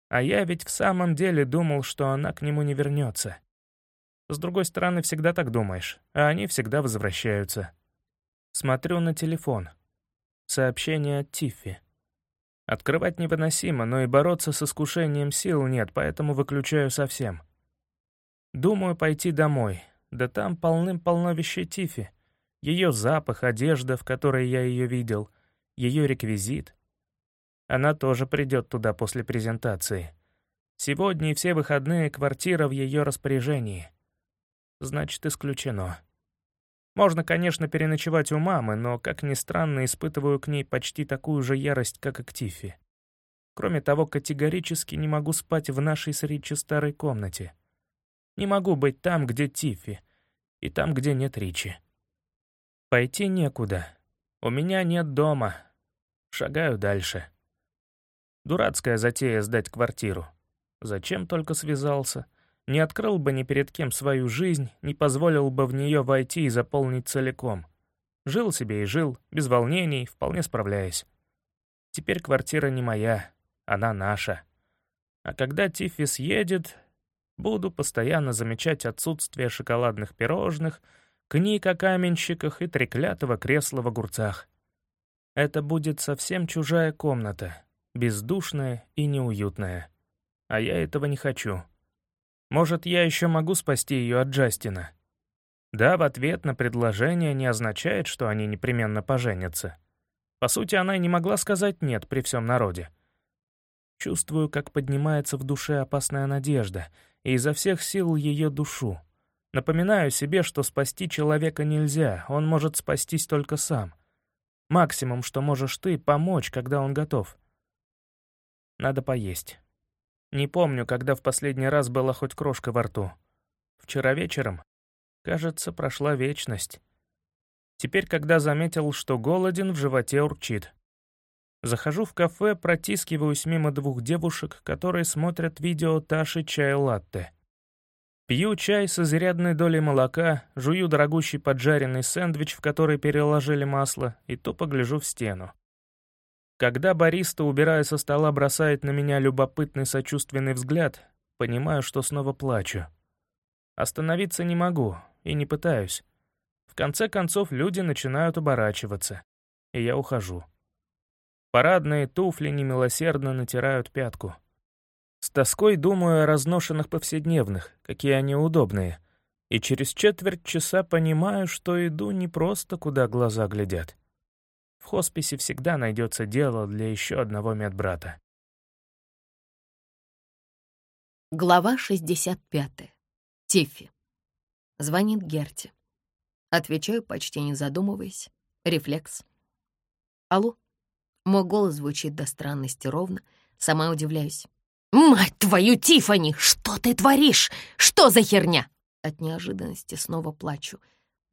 А я ведь в самом деле думал, что она к нему не вернется. С другой стороны, всегда так думаешь, а они всегда возвращаются. Смотрю на телефон. Сообщение от Тиффи. Открывать невыносимо, но и бороться с искушением сил нет, поэтому выключаю совсем. Думаю пойти домой, да там полным-полно вещей Тифи. Ее запах, одежда, в которой я ее видел, ее реквизит. Она тоже придет туда после презентации. Сегодня и все выходные квартира в ее распоряжении. Значит, исключено. Можно, конечно, переночевать у мамы, но, как ни странно, испытываю к ней почти такую же ярость, как и к Тиффи. Кроме того, категорически не могу спать в нашей с Ричи старой комнате. Не могу быть там, где Тиффи, и там, где нет Ричи. Пойти некуда. У меня нет дома. Шагаю дальше. Дурацкая затея сдать квартиру. Зачем только связался? Не открыл бы ни перед кем свою жизнь, не позволил бы в нее войти и заполнить целиком. Жил себе и жил, без волнений, вполне справляясь. Теперь квартира не моя, она наша. А когда Тиффи съедет, буду постоянно замечать отсутствие шоколадных пирожных, книг о каменщиках и треклятого кресла в огурцах. Это будет совсем чужая комната, бездушная и неуютная. А я этого не хочу. Может, я еще могу спасти ее от Джастина? Да, в ответ на предложение не означает, что они непременно поженятся. По сути, она и не могла сказать «нет» при всем народе. Чувствую, как поднимается в душе опасная надежда, и изо всех сил ее душу. Напоминаю себе, что спасти человека нельзя, он может спастись только сам. Максимум, что можешь ты, помочь, когда он готов. Надо поесть. Не помню, когда в последний раз была хоть крошка во рту. Вчера вечером? Кажется, прошла вечность. Теперь, когда заметил, что голоден, в животе урчит. Захожу в кафе, протискиваюсь мимо двух девушек, которые смотрят видео Таши чай-латте. Пью чай с изрядной долей молока, жую дорогущий поджаренный сэндвич, в который переложили масло, и тупо гляжу в стену. Когда бариста, убирая со стола, бросает на меня любопытный сочувственный взгляд, понимаю, что снова плачу. Остановиться не могу и не пытаюсь. В конце концов, люди начинают оборачиваться, и я ухожу. Парадные туфли немилосердно натирают пятку. С тоской думаю о разношенных повседневных, какие они удобные, и через четверть часа понимаю, что иду не просто куда глаза глядят. В хосписе всегда найдется дело для еще одного медбрата. Глава 65. Тиффи. Звонит Герти. Отвечаю, почти не задумываясь. Рефлекс. Алло. Мой голос звучит до странности ровно. Сама удивляюсь. «Мать твою, Тифани, что ты творишь? Что за херня?» От неожиданности снова плачу.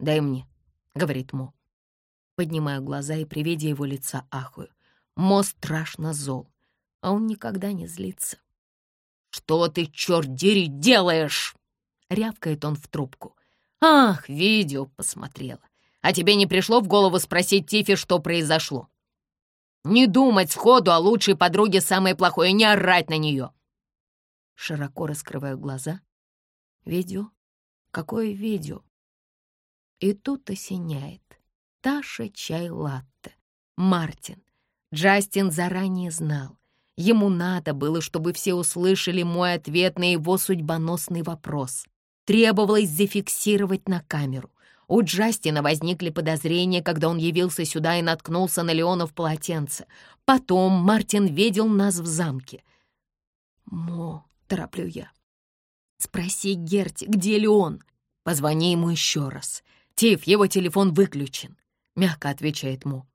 «Дай мне», — говорит Мо. Поднимаю глаза и при виде его лица ахую. Мо страшно зол, а он никогда не злится. «Что ты, черт дери, делаешь?» — рявкает он в трубку. «Ах, видео посмотрела. А тебе не пришло в голову спросить Тифи, что произошло?» «Не думать сходу о лучшей подруге самое плохое, не орать на нее!» Широко раскрываю глаза. «Видео? Какое видео?» И тут осеняет. Таша чай-латте. Мартин. Джастин заранее знал. Ему надо было, чтобы все услышали мой ответ на его судьбоносный вопрос. Требовалось зафиксировать на камеру. У Джастина возникли подозрения, когда он явился сюда и наткнулся на Леона в полотенце. Потом Мартин видел нас в замке. «Мо», — тороплю я. «Спроси Герти, где Леон?» «Позвони ему еще раз. Тиф, его телефон выключен. — мягко отвечает Мо.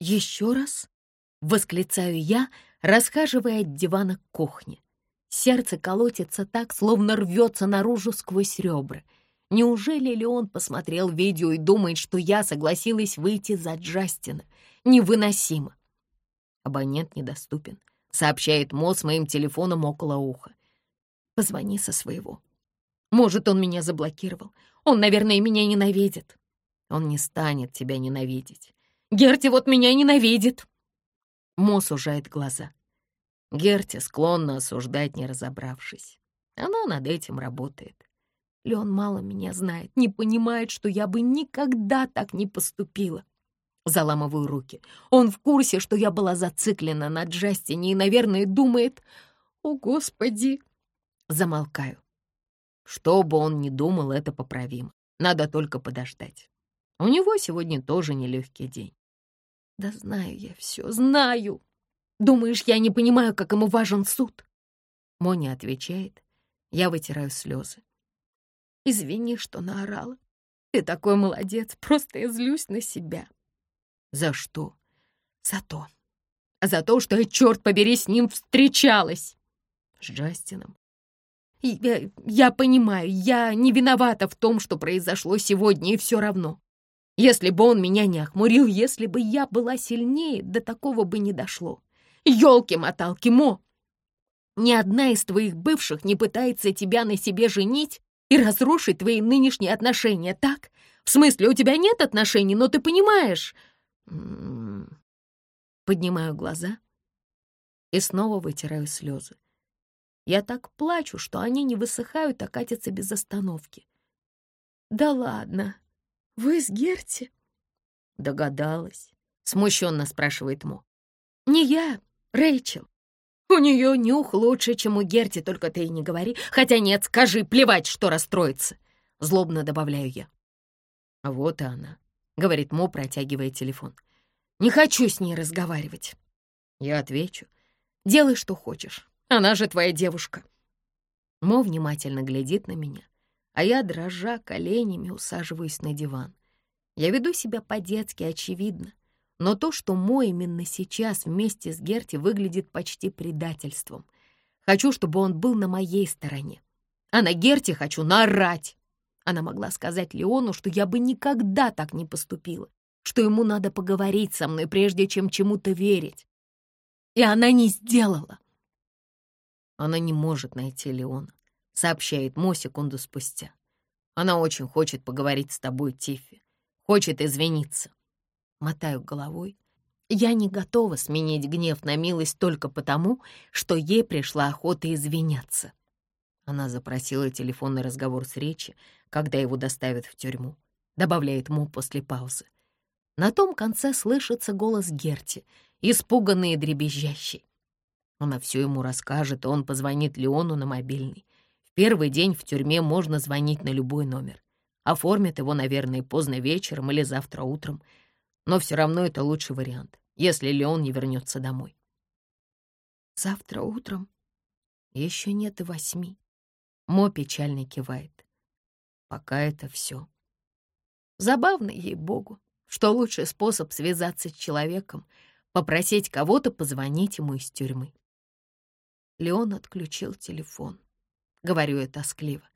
«Еще раз?» — восклицаю я, расхаживая от дивана к кухне. Сердце колотится так, словно рвется наружу сквозь ребра. Неужели ли он посмотрел видео и думает, что я согласилась выйти за Джастина? Невыносимо. Абонент недоступен, сообщает Мо с моим телефоном около уха. Позвони со своего. Может, он меня заблокировал. Он, наверное, меня ненавидит. Он не станет тебя ненавидеть. Герти вот меня ненавидит. Мо сужает глаза. Герти склонна осуждать, не разобравшись. Она над этим работает. Леон мало меня знает, не понимает, что я бы никогда так не поступила. Заламываю руки. Он в курсе, что я была зациклена на Джастине и, наверное, думает, «О, Господи!» Замолкаю. Что бы он ни думал, это поправимо. Надо только подождать. У него сегодня тоже нелегкий день. Да знаю я все, знаю. Думаешь, я не понимаю, как ему важен суд? Моня отвечает. Я вытираю слезы. Извини, что наорала. Ты такой молодец, просто я злюсь на себя. За что? За то. За то, что я, черт побери, с ним встречалась. С Джастином. Я, я понимаю, я не виновата в том, что произошло сегодня, и все равно. Если бы он меня не охмурил, если бы я была сильнее, до такого бы не дошло. Ёлки-моталки, Мо! Ни одна из твоих бывших не пытается тебя на себе женить и разрушить твои нынешние отношения, так? В смысле, у тебя нет отношений, но ты понимаешь...» м-м-м. Поднимаю глаза и снова вытираю слезы. Я так плачу, что они не высыхают, а катятся без остановки. «Да ладно!» «Вы с Герти?» «Догадалась», — смущенно спрашивает Мо. «Не я, Рэйчел. У нее нюх лучше, чем у Герти, только ты и не говори. Хотя нет, скажи, плевать, что расстроится». Злобно добавляю я. «А вот и она», — говорит Мо, протягивая телефон. «Не хочу с ней разговаривать». Я отвечу. «Делай, что хочешь. Она же твоя девушка». Мо внимательно глядит на меня, а я, дрожа коленями, усаживаюсь на диван. Я веду себя по-детски, очевидно, но то, что мой именно сейчас вместе с Герти выглядит почти предательством. Хочу, чтобы он был на моей стороне. А на Герти хочу наорать. Она могла сказать Леону, что я бы никогда так не поступила, что ему надо поговорить со мной, прежде чем чему-то верить. И она не сделала. Она не может найти Леона сообщает Мо секунду спустя. Она очень хочет поговорить с тобой, Тиффи. Хочет извиниться. Мотаю головой. Я не готова сменить гнев на милость только потому, что ей пришла охота извиняться. Она запросила телефонный разговор с Речи, когда его доставят в тюрьму, добавляет Мо после паузы. На том конце слышится голос Герти, испуганный и дребезжащий. Она все ему расскажет, и он позвонит Леону на мобильный. Первый день в тюрьме можно звонить на любой номер. Оформят его, наверное, поздно вечером или завтра утром. Но все равно это лучший вариант, если Леон не вернется домой. Завтра утром? Еще нет и восьми. Мо печально кивает. Пока это все. Забавно, ей-богу, что лучший способ связаться с человеком — попросить кого-то позвонить ему из тюрьмы. Леон отключил телефон. Говорю я тоскливо.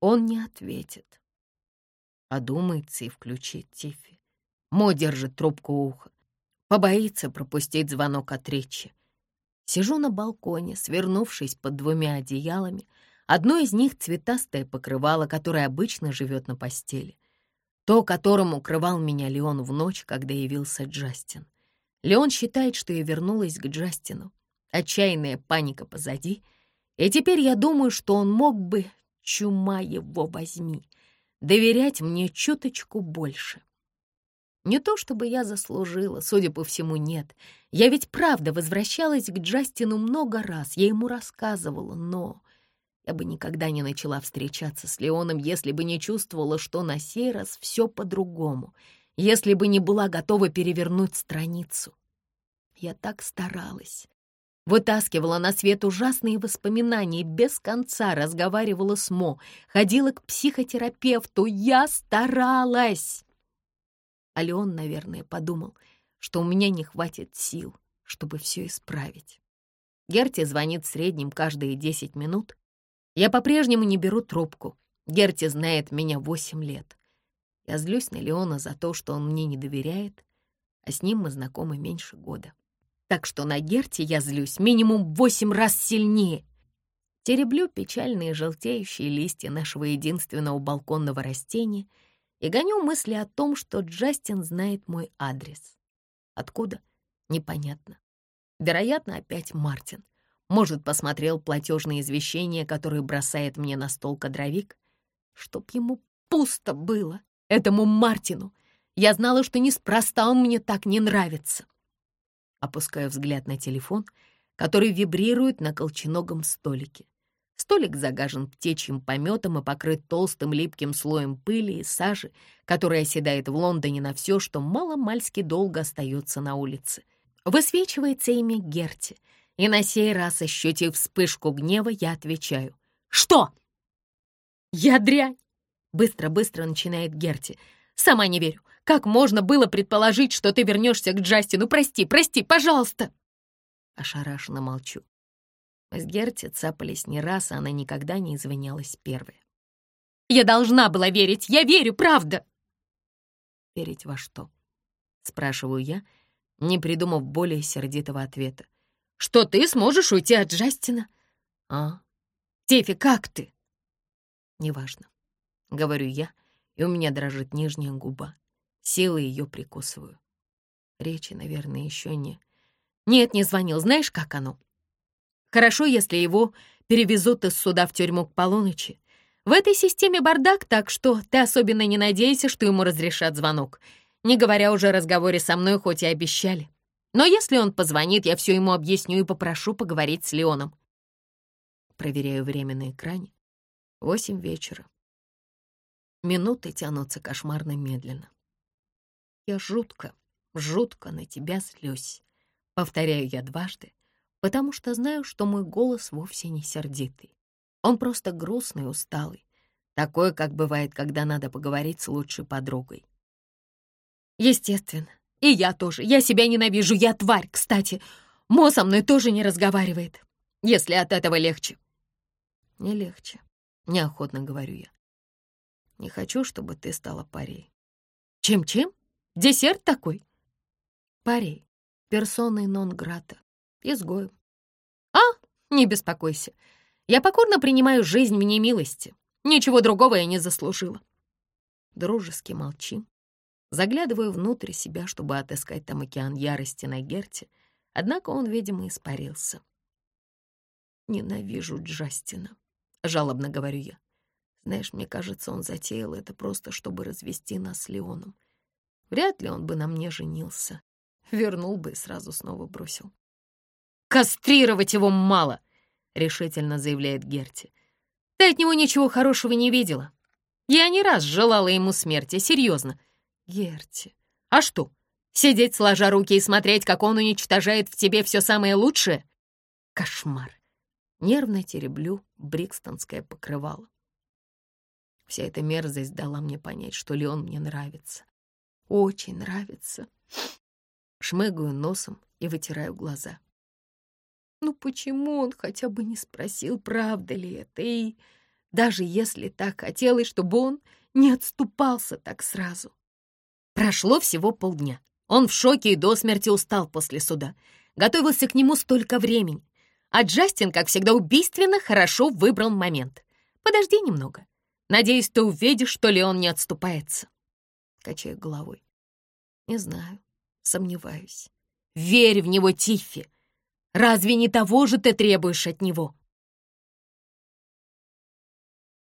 Он не ответит. Одумается и включит Тиффи. Мо держит трубку уха. Побоится пропустить звонок от речи. Сижу на балконе, свернувшись под двумя одеялами. Одно из них — цветастое покрывало, которое обычно живет на постели. То, которым укрывал меня Леон в ночь, когда явился Джастин. Леон считает, что я вернулась к Джастину. Отчаянная паника позади. И теперь я думаю, что он мог бы, чума его возьми, доверять мне чуточку больше. Не то чтобы я заслужила, судя по всему, нет. Я ведь правда возвращалась к Джастину много раз, я ему рассказывала, но... Я бы никогда не начала встречаться с Леоном, если бы не чувствовала, что на сей раз все по-другому, если бы не была готова перевернуть страницу. Я так старалась. Вытаскивала на свет ужасные воспоминания, без конца разговаривала с Мо, ходила к психотерапевту. Я старалась! А Леон, наверное, подумал, что у меня не хватит сил, чтобы все исправить. Герти звонит в среднем каждые 10 минут. Я по-прежнему не беру трубку. Герти знает меня 8 лет. Я злюсь на Леона за то, что он мне не доверяет, а с ним мы знакомы меньше года. Так что на Герти я злюсь минимум восемь раз сильнее. Тереблю печальные желтеющие листья нашего единственного балконного растения — и гоню мысли о том, что Джастин знает мой адрес. Откуда? Непонятно. Вероятно, опять Мартин. Может, посмотрел платежные извещения, которые бросает мне на стол кадровик. Чтоб ему пусто было, этому Мартину. Я знала, что неспроста он мне так не нравится. Опускаю взгляд на телефон, который вибрирует на колченогом столике. Столик загажен птичьим пометом и покрыт толстым липким слоем пыли и сажи, которая оседает в Лондоне на все, что мало-мальски долго остается на улице. Высвечивается имя Герти, и на сей раз, ощутив вспышку гнева, я отвечаю. «Что?» «Я дрянь!» Быстро-быстро начинает Герти. «Сама не верю. Как можно было предположить, что ты вернешься к Джастину? Прости, прости, пожалуйста!» Ошарашенно молчу. С Герти цапались не раз, а она никогда не извинялась первой. «Я должна была верить! Я верю, правда!» «Верить во что?» — спрашиваю я, не придумав более сердитого ответа. «Что ты сможешь уйти от Джастина?» «А? Тефи, как ты?» «Неважно», — говорю я, и у меня дрожит нижняя губа. Силой ее прикусываю. Речи, наверное, еще не... «Нет, не звонил. Знаешь, как оно?» Хорошо, если его перевезут из суда в тюрьму к полуночи. В этой системе бардак, так что ты особенно не надейся, что ему разрешат звонок. Не говоря уже о разговоре со мной, хоть и обещали. Но если он позвонит, я все ему объясню и попрошу поговорить с Леоном. Проверяю время на экране. Восемь вечера. Минуты тянутся кошмарно медленно. Я жутко, жутко на тебя злюсь. Повторяю я дважды, потому что знаю, что мой голос вовсе не сердитый. Он просто грустный, усталый. Такой, как бывает, когда надо поговорить с лучшей подругой. Естественно. И я тоже. Я себя ненавижу. Я тварь, кстати. Мо со мной тоже не разговаривает. Если от этого легче. Не легче. Неохотно говорю я. Не хочу, чтобы ты стала парей. Чем-чем? Десерт такой? Парей. Персоной нон-грата изгоем. А, не беспокойся. Я покорно принимаю жизнь в немилости. Ничего другого я не заслужила. Дружески молчим. Заглядываю внутрь себя, чтобы отыскать там океан ярости на Герте, однако он, видимо, испарился. «Ненавижу Джастина», — жалобно говорю я. Знаешь, мне кажется, он затеял это просто, чтобы развести нас с Леоном. Вряд ли он бы на мне женился. Вернул бы и сразу снова бросил. «Кастрировать его мало», — решительно заявляет Герти. «Ты от него ничего хорошего не видела. Я не раз желала ему смерти, серьезно». «Герти, а что, сидеть сложа руки и смотреть, как он уничтожает в тебе все самое лучшее? Кошмар!» Нервно тереблю брикстонское покрывало. Вся эта мерзость дала мне понять, что Леон мне нравится. Очень нравится. Шмыгаю носом и вытираю глаза. Ну почему он хотя бы не спросил, правда ли это? И даже если так хотелось, чтобы он не отступался так сразу. Прошло всего полдня. Он в шоке и до смерти устал после суда. Готовился к нему столько времени. А Джастин, как всегда, убийственно хорошо выбрал момент. Подожди немного. Надеюсь, ты увидишь, что Леон не отступается. Качаю головой. Не знаю, сомневаюсь. Верь в него, Тиффи. Разве не того же ты требуешь от него?